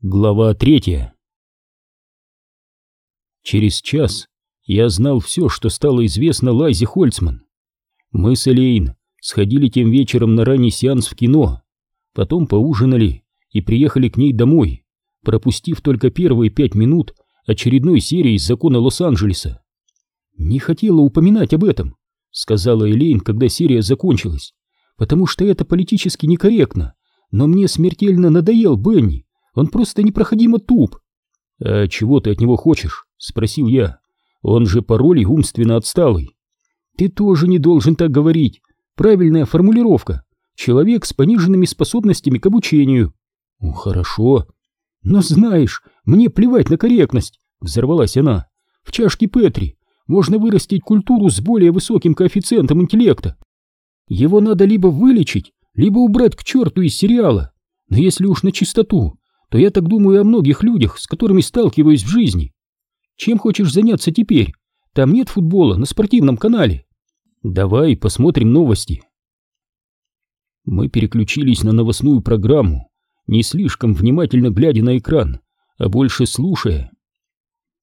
Глава третья Через час я знал все, что стало известно Лайзе Хольцман. Мы с Элейн сходили тем вечером на ранний сеанс в кино, потом поужинали и приехали к ней домой, пропустив только первые пять минут очередной серии из закона Лос-Анджелеса. «Не хотела упоминать об этом», — сказала Элейн, когда серия закончилась, «потому что это политически некорректно, но мне смертельно надоел Бенни. Он просто непроходимо туп. А чего ты от него хочешь? Спросил я. Он же по роли умственно отсталый. Ты тоже не должен так говорить. Правильная формулировка. Человек с пониженными способностями к обучению. Хорошо. Но знаешь, мне плевать на корректность, взорвалась она. В чашке Петри можно вырастить культуру с более высоким коэффициентом интеллекта. Его надо либо вылечить, либо убрать к черту из сериала. Но если уж на чистоту, то я так думаю о многих людях, с которыми сталкиваюсь в жизни. Чем хочешь заняться теперь? Там нет футбола на спортивном канале. Давай посмотрим новости. Мы переключились на новостную программу, не слишком внимательно глядя на экран, а больше слушая.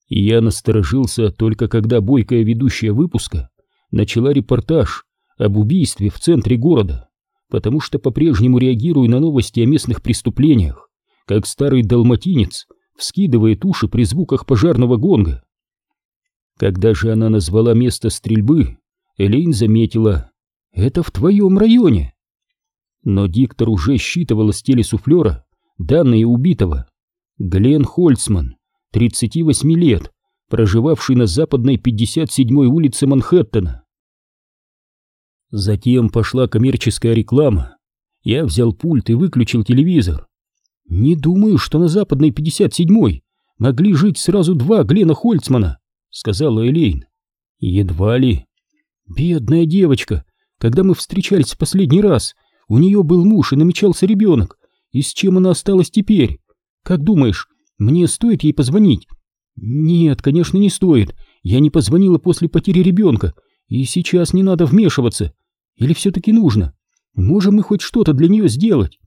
И я насторожился только когда бойкая ведущая выпуска начала репортаж об убийстве в центре города, потому что по-прежнему реагирую на новости о местных преступлениях как старый далматинец вскидывает уши при звуках пожарного гонга. Когда же она назвала место стрельбы, Элейн заметила «Это в твоем районе». Но диктор уже считывал с телесуфлера данные убитого. Глен Хольцман, 38 лет, проживавший на западной 57-й улице Манхэттена. Затем пошла коммерческая реклама. Я взял пульт и выключил телевизор. «Не думаю, что на западной 57-й могли жить сразу два Глена Хольцмана», — сказала Элейн. «Едва ли. Бедная девочка. Когда мы встречались в последний раз, у нее был муж и намечался ребенок. И с чем она осталась теперь? Как думаешь, мне стоит ей позвонить?» «Нет, конечно, не стоит. Я не позвонила после потери ребенка, и сейчас не надо вмешиваться. Или все-таки нужно? Можем мы хоть что-то для нее сделать?»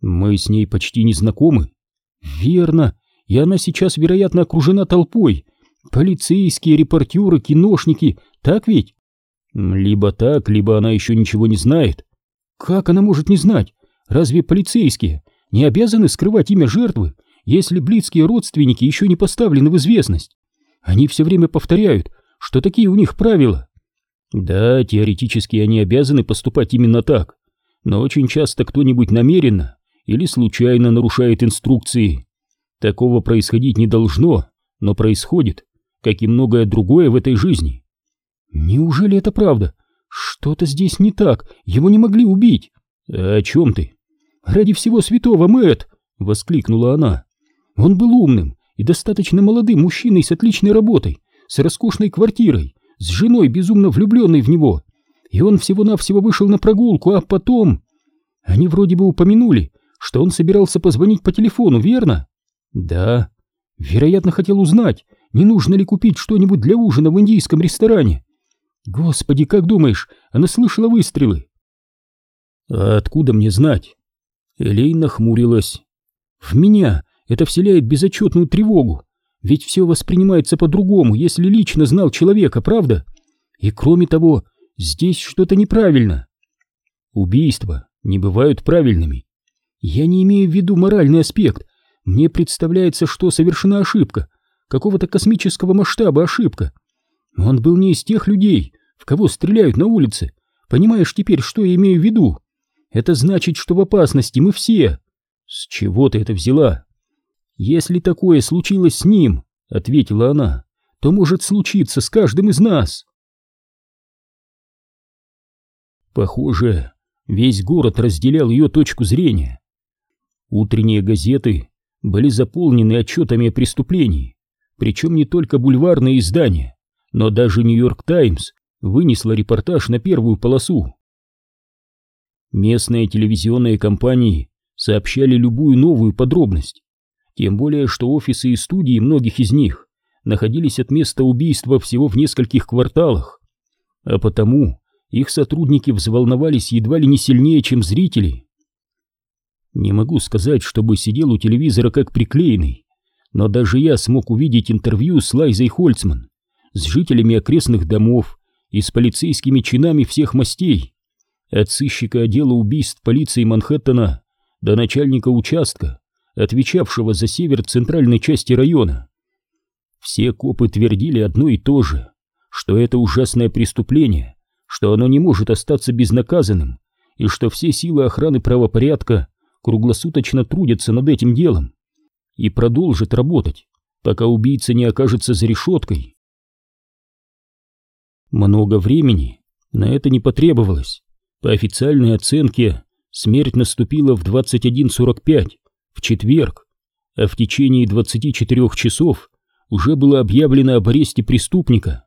Мы с ней почти не знакомы. Верно, и она сейчас, вероятно, окружена толпой. Полицейские, репортеры, киношники, так ведь? Либо так, либо она еще ничего не знает. Как она может не знать? Разве полицейские не обязаны скрывать имя жертвы, если близкие родственники еще не поставлены в известность? Они все время повторяют, что такие у них правила. Да, теоретически они обязаны поступать именно так, но очень часто кто-нибудь намеренно или случайно нарушает инструкции. Такого происходить не должно, но происходит, как и многое другое в этой жизни. Неужели это правда? Что-то здесь не так, его не могли убить. А о чем ты? Ради всего святого, Мэтт! Воскликнула она. Он был умным и достаточно молодым мужчиной с отличной работой, с роскошной квартирой, с женой, безумно влюбленной в него. И он всего-навсего вышел на прогулку, а потом... Они вроде бы упомянули, что он собирался позвонить по телефону, верно? Да. Вероятно, хотел узнать, не нужно ли купить что-нибудь для ужина в индийском ресторане. Господи, как думаешь, она слышала выстрелы? А откуда мне знать? Элейна нахмурилась. В меня это вселяет безотчетную тревогу, ведь все воспринимается по-другому, если лично знал человека, правда? И кроме того, здесь что-то неправильно. Убийства не бывают правильными. Я не имею в виду моральный аспект. Мне представляется, что совершена ошибка, какого-то космического масштаба ошибка. Он был не из тех людей, в кого стреляют на улице. Понимаешь теперь, что я имею в виду? Это значит, что в опасности мы все. С чего ты это взяла? Если такое случилось с ним, ответила она, то может случиться с каждым из нас. Похоже, весь город разделял ее точку зрения. Утренние газеты были заполнены отчетами о преступлении, причем не только бульварные издания, но даже «Нью-Йорк Таймс» вынесла репортаж на первую полосу. Местные телевизионные компании сообщали любую новую подробность, тем более что офисы и студии многих из них находились от места убийства всего в нескольких кварталах, а потому их сотрудники взволновались едва ли не сильнее, чем зрители. Не могу сказать, чтобы сидел у телевизора как приклеенный, но даже я смог увидеть интервью с Лайзой Хольцман, с жителями окрестных домов и с полицейскими чинами всех мастей, от сыщика отдела убийств полиции Манхэттена до начальника участка, отвечавшего за север центральной части района. Все копы твердили одно и то же, что это ужасное преступление, что оно не может остаться безнаказанным, и что все силы охраны правопорядка круглосуточно трудятся над этим делом и продолжат работать, пока убийца не окажется за решеткой. Много времени на это не потребовалось. По официальной оценке, смерть наступила в 21.45, в четверг, а в течение 24 часов уже было объявлено об аресте преступника.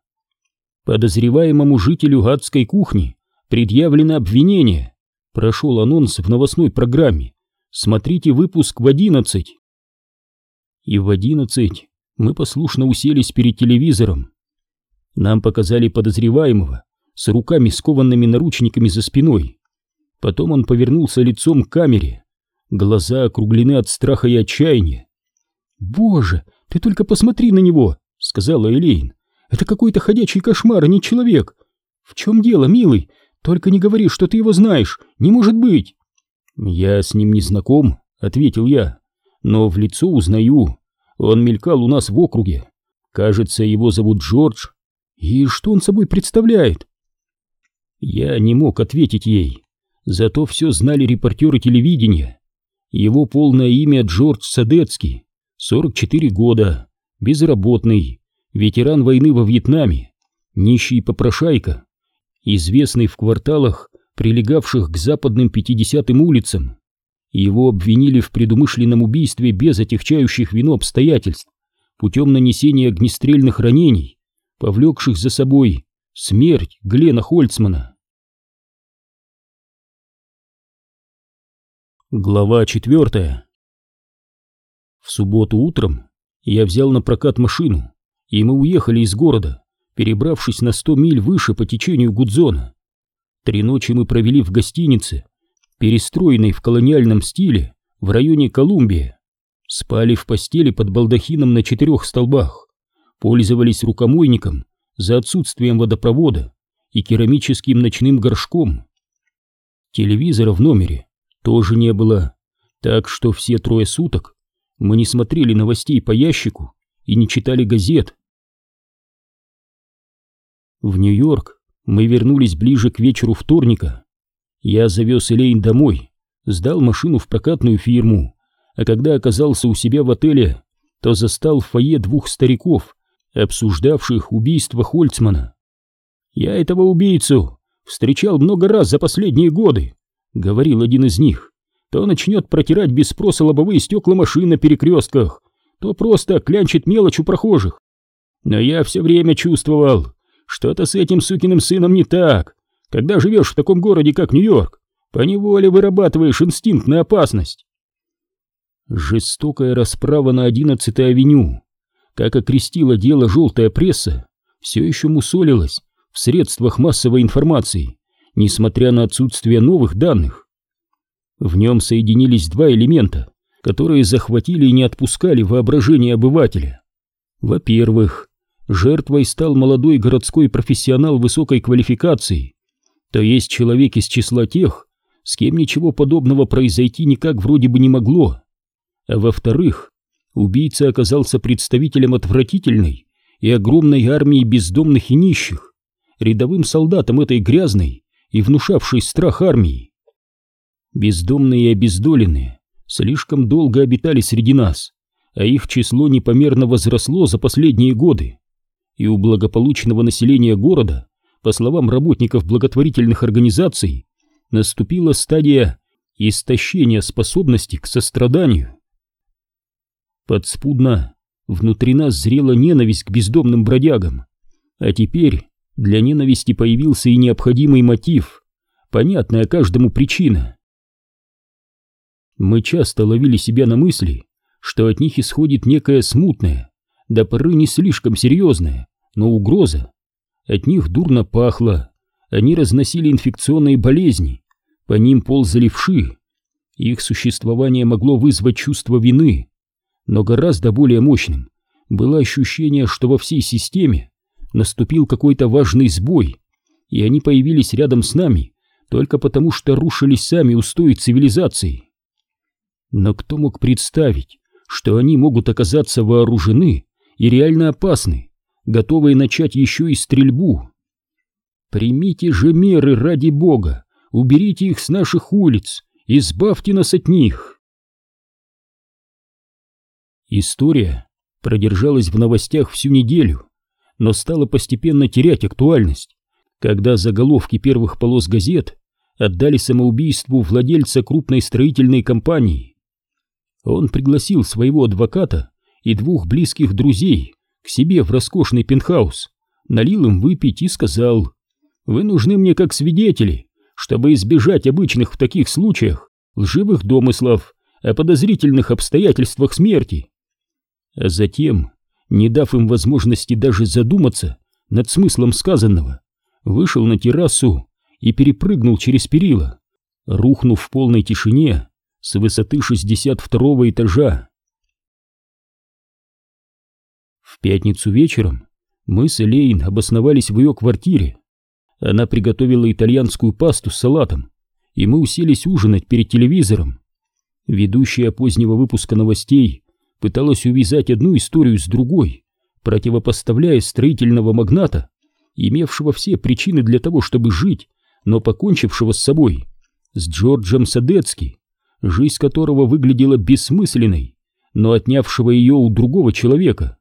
Подозреваемому жителю адской кухни предъявлено обвинение. Прошел анонс в новостной программе. Смотрите выпуск в 11. И в 11 мы послушно уселись перед телевизором. Нам показали подозреваемого с руками скованными наручниками за спиной. Потом он повернулся лицом к камере. Глаза округлены от страха и отчаяния. «Боже, ты только посмотри на него!» — сказала Элейн. «Это какой-то ходячий кошмар, а не человек! В чем дело, милый? Только не говори, что ты его знаешь! Не может быть!» «Я с ним не знаком», — ответил я, — «но в лицо узнаю. Он мелькал у нас в округе. Кажется, его зовут Джордж. И что он собой представляет?» Я не мог ответить ей, зато все знали репортеры телевидения. Его полное имя Джордж Садецкий, 44 года, безработный, ветеран войны во Вьетнаме, нищий попрошайка, известный в кварталах, прилегавших к западным 50-м улицам. Его обвинили в предумышленном убийстве без отягчающих вину обстоятельств, путем нанесения огнестрельных ранений, повлекших за собой смерть Глена Хольцмана. Глава четвертая В субботу утром я взял на прокат машину, и мы уехали из города, перебравшись на сто миль выше по течению Гудзона. Три ночи мы провели в гостинице, перестроенной в колониальном стиле в районе Колумбия. Спали в постели под балдахином на четырех столбах, пользовались рукомойником за отсутствием водопровода и керамическим ночным горшком. Телевизора в номере тоже не было, так что все трое суток мы не смотрели новостей по ящику и не читали газет. В Нью-Йорк мы вернулись ближе к вечеру вторника. Я завез Элейн домой, сдал машину в прокатную фирму, а когда оказался у себя в отеле, то застал в фойе двух стариков, обсуждавших убийство Хольцмана. «Я этого убийцу встречал много раз за последние годы», — говорил один из них, то начнет протирать без спроса лобовые стекла машин на перекрестках, то просто клянчит мелочь у прохожих. Но я все время чувствовал, что-то с этим сукиным сыном не так. Когда живешь в таком городе, как Нью-Йорк, поневоле вырабатываешь инстинкт на опасность. Жестокая расправа на 11-й авеню, как окрестила дело желтая пресса, все еще мусолилась в средствах массовой информации несмотря на отсутствие новых данных. В нем соединились два элемента, которые захватили и не отпускали воображение обывателя. Во-первых, жертвой стал молодой городской профессионал высокой квалификации, то есть человек из числа тех, с кем ничего подобного произойти никак вроде бы не могло. А во-вторых, убийца оказался представителем отвратительной и огромной армии бездомных и нищих, рядовым солдатом этой грязной и внушавший страх армии. Бездомные и обездоленные слишком долго обитали среди нас, а их число непомерно возросло за последние годы. И у благополучного населения города, по словам работников благотворительных организаций, наступила стадия истощения способности к состраданию. Подспудно внутри нас зрела ненависть к бездомным бродягам, а теперь для ненависти появился и необходимый мотив, понятная каждому причина. Мы часто ловили себя на мысли, что от них исходит некая смутная, до поры не слишком серьезная, но угроза. От них дурно пахло, они разносили инфекционные болезни, по ним ползали вши, Их существование могло вызвать чувство вины, но гораздо более мощным было ощущение, что во всей системе наступил какой-то важный сбой, и они появились рядом с нами только потому, что рушились сами устои цивилизации. Но кто мог представить, что они могут оказаться вооружены и реально опасны, готовые начать еще и стрельбу? Примите же меры ради бога, уберите их с наших улиц, избавьте нас от них. История продержалась в новостях всю неделю, но стала постепенно терять актуальность, когда заголовки первых полос газет отдали самоубийству владельца крупной строительной компании. Он пригласил своего адвоката и двух близких друзей к себе в роскошный пентхаус, налил им выпить и сказал, «Вы нужны мне как свидетели, чтобы избежать обычных в таких случаях лживых домыслов о подозрительных обстоятельствах смерти». А затем, не дав им возможности даже задуматься над смыслом сказанного, вышел на террасу и перепрыгнул через перила, рухнув в полной тишине с высоты 62 этажа. В пятницу вечером мы с Элейн обосновались в ее квартире. Она приготовила итальянскую пасту с салатом, и мы уселись ужинать перед телевизором. Ведущая позднего выпуска новостей пыталась увязать одну историю с другой, противопоставляя строительного магната, имевшего все причины для того, чтобы жить, но покончившего с собой, с Джорджем Садецки, жизнь которого выглядела бессмысленной, но отнявшего ее у другого человека.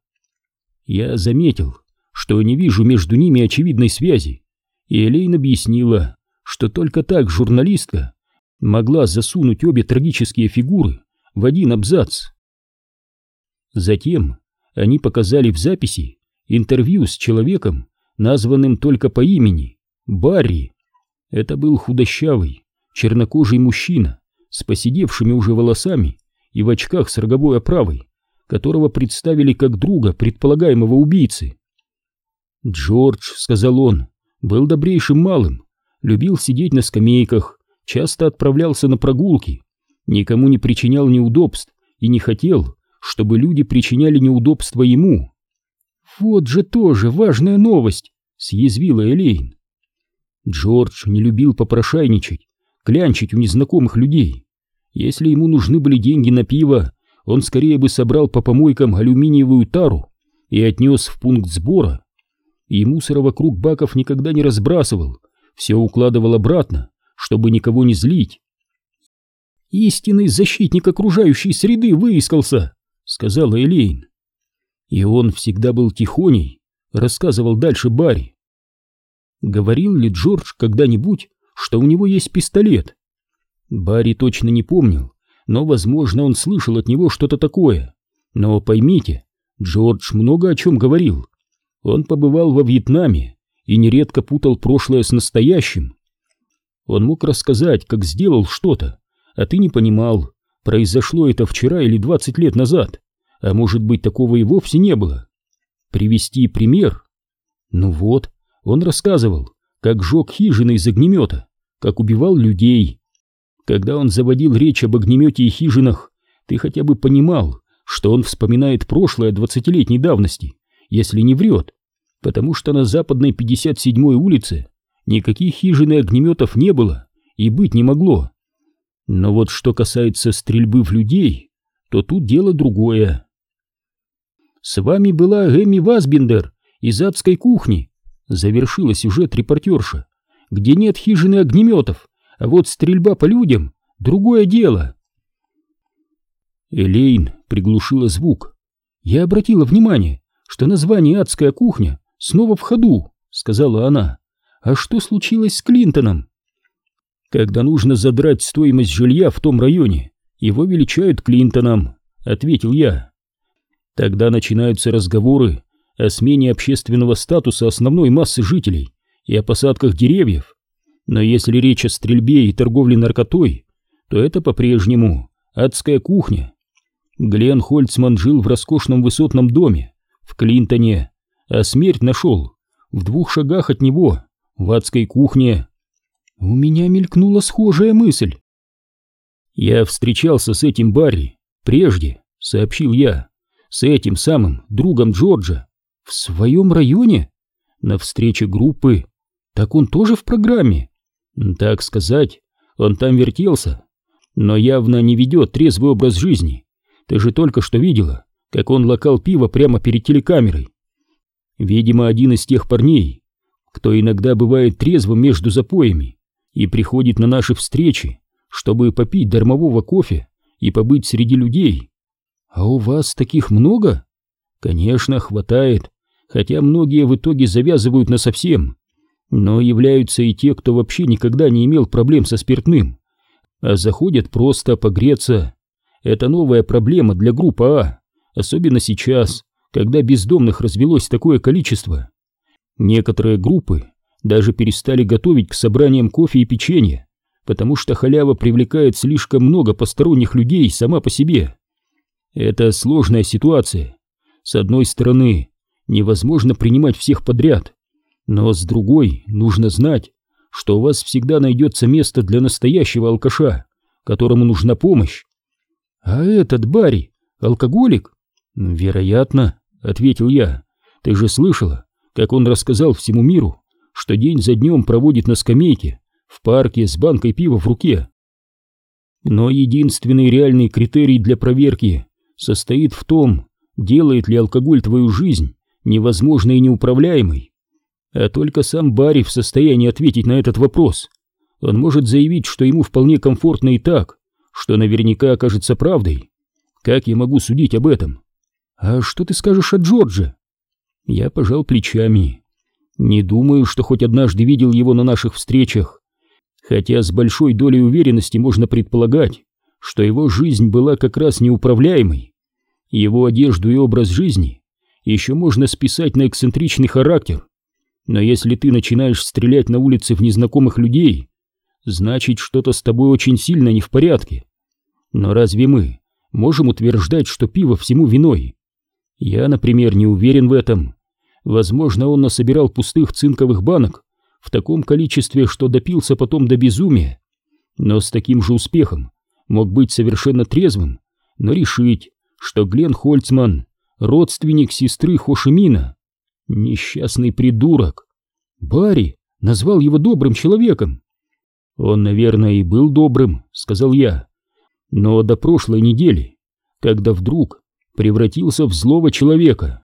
Я заметил, что не вижу между ними очевидной связи, и Элейн объяснила, что только так журналистка могла засунуть обе трагические фигуры в один абзац. Затем они показали в записи интервью с человеком, названным только по имени — Барри. Это был худощавый, чернокожий мужчина, с поседевшими уже волосами и в очках с роговой оправой, которого представили как друга предполагаемого убийцы. «Джордж», — сказал он, — был добрейшим малым, любил сидеть на скамейках, часто отправлялся на прогулки, никому не причинял неудобств и не хотел, чтобы люди причиняли неудобства ему. «Вот же тоже важная новость», — съязвила Элейн. Джордж не любил попрошайничать клянчить у незнакомых людей. Если ему нужны были деньги на пиво, он скорее бы собрал по помойкам алюминиевую тару и отнес в пункт сбора. И мусора вокруг баков никогда не разбрасывал, все укладывал обратно, чтобы никого не злить. «Истинный защитник окружающей среды выискался», — сказала Элейн. И он всегда был тихоней, рассказывал дальше Барри. Говорил ли Джордж когда-нибудь, что у него есть пистолет. Барри точно не помнил, но, возможно, он слышал от него что-то такое. Но поймите, Джордж много о чем говорил. Он побывал во Вьетнаме и нередко путал прошлое с настоящим. Он мог рассказать, как сделал что-то, а ты не понимал, произошло это вчера или двадцать лет назад, а может быть, такого и вовсе не было. Привести пример? Ну вот, он рассказывал, как жег хижины из огнемета, как убивал людей. Когда он заводил речь об огнемете и хижинах, ты хотя бы понимал, что он вспоминает прошлое двадцатилетней давности, если не врет, потому что на западной 57-й улице никаких хижин и огнеметов не было и быть не могло. Но вот что касается стрельбы в людей, то тут дело другое. «С вами была Эми Васбендер из адской кухни», — завершила сюжет репортерша где нет хижины огнеметов, а вот стрельба по людям — другое дело. Элейн приглушила звук. Я обратила внимание, что название «Адская кухня» снова в ходу, сказала она. А что случилось с Клинтоном? Когда нужно задрать стоимость жилья в том районе, его величают Клинтоном, ответил я. Тогда начинаются разговоры о смене общественного статуса основной массы жителей и о посадках деревьев. Но если речь о стрельбе и торговле наркотой, то это по-прежнему адская кухня. Глен Хольцман жил в роскошном высотном доме в Клинтоне, а смерть нашел в двух шагах от него, в адской кухне. У меня мелькнула схожая мысль. Я встречался с этим Барри прежде, сообщил я, с этим самым другом Джорджа. В своем районе? На встрече группы? Так он тоже в программе? Так сказать, он там вертелся, но явно не ведет трезвый образ жизни. Ты же только что видела, как он локал пиво прямо перед телекамерой. Видимо, один из тех парней, кто иногда бывает трезвым между запоями и приходит на наши встречи, чтобы попить дармового кофе и побыть среди людей. А у вас таких много? Конечно, хватает, хотя многие в итоге завязывают на совсем. Но являются и те, кто вообще никогда не имел проблем со спиртным, а заходят просто погреться. Это новая проблема для группы А, особенно сейчас, когда бездомных развелось такое количество. Некоторые группы даже перестали готовить к собраниям кофе и печенья, потому что халява привлекает слишком много посторонних людей сама по себе. Это сложная ситуация. С одной стороны, невозможно принимать всех подряд, но с другой нужно знать, что у вас всегда найдется место для настоящего алкаша, которому нужна помощь. А этот Барри, алкоголик? Вероятно, ответил я. Ты же слышала, как он рассказал всему миру, что день за днем проводит на скамейке в парке с банкой пива в руке. Но единственный реальный критерий для проверки состоит в том, делает ли алкоголь твою жизнь невозможной и неуправляемой. А только сам Барри в состоянии ответить на этот вопрос. Он может заявить, что ему вполне комфортно и так, что наверняка окажется правдой. Как я могу судить об этом? А что ты скажешь о Джордже? Я пожал плечами. Не думаю, что хоть однажды видел его на наших встречах, хотя с большой долей уверенности можно предполагать, что его жизнь была как раз неуправляемой. Его одежду и образ жизни еще можно списать на эксцентричный характер, но если ты начинаешь стрелять на улице в незнакомых людей, значит что-то с тобой очень сильно не в порядке. Но разве мы можем утверждать, что пиво всему виной? Я, например, не уверен в этом. Возможно, он насобирал пустых цинковых банок в таком количестве, что допился потом до безумия. Но с таким же успехом мог быть совершенно трезвым, но решить, что Глен Хольцман — родственник сестры Хошимина. Несчастный придурок. Барри назвал его добрым человеком. Он, наверное, и был добрым, сказал я. Но до прошлой недели, когда вдруг превратился в злого человека.